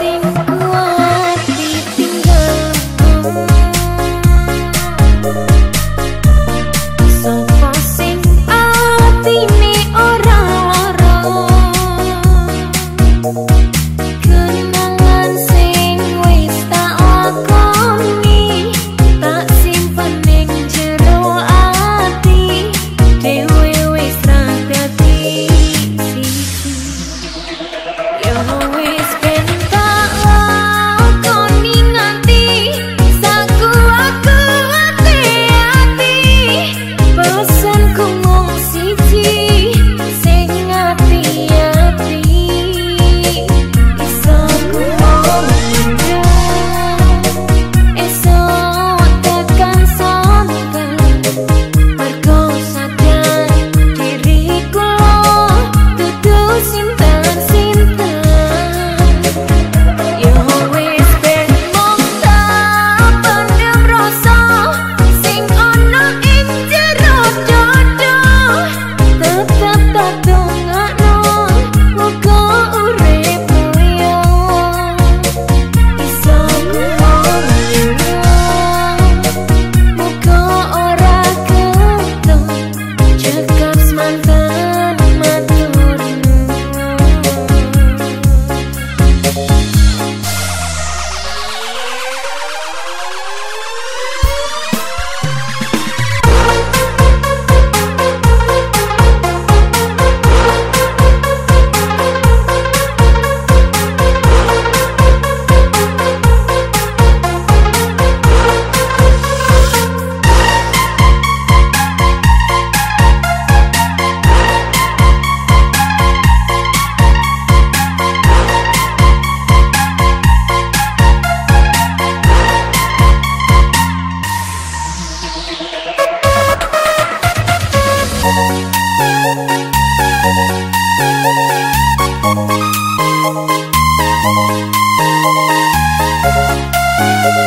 sing. Música